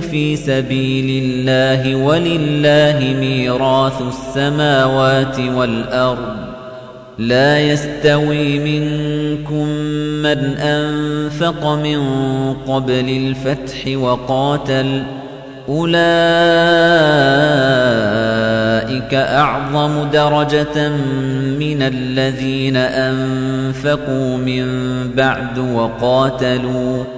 في سبيل الله ولله ميراث السماوات والأرض لا يستوي منكم من أنفق من قبل الفتح وقاتل أولئك أعظم درجة من الذين أنفقوا من بعد وقاتلوا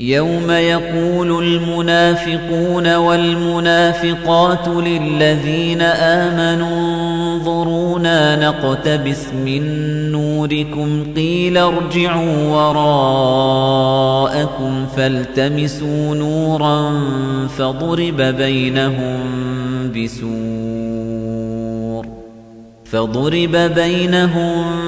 يوم يقول المنافقون والمنافقات للذين آمنوا انظرونا نقتبس من نوركم قيل ارجعوا وراءكم فالتمسوا نورا فضرب بينهم بسور فضرب بينهم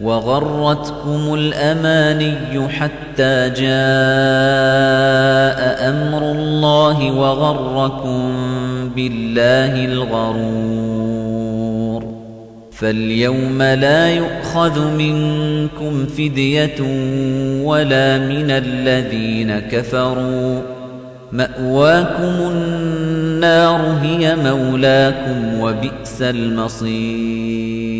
وغرتكم الأماني حتى جاء أمر الله وغركم بالله الغرور. فاليوم لا يؤخذ منكم فدية ولا من الذين كفروا. مأواكم النار هي مولاكم وبئس المصير.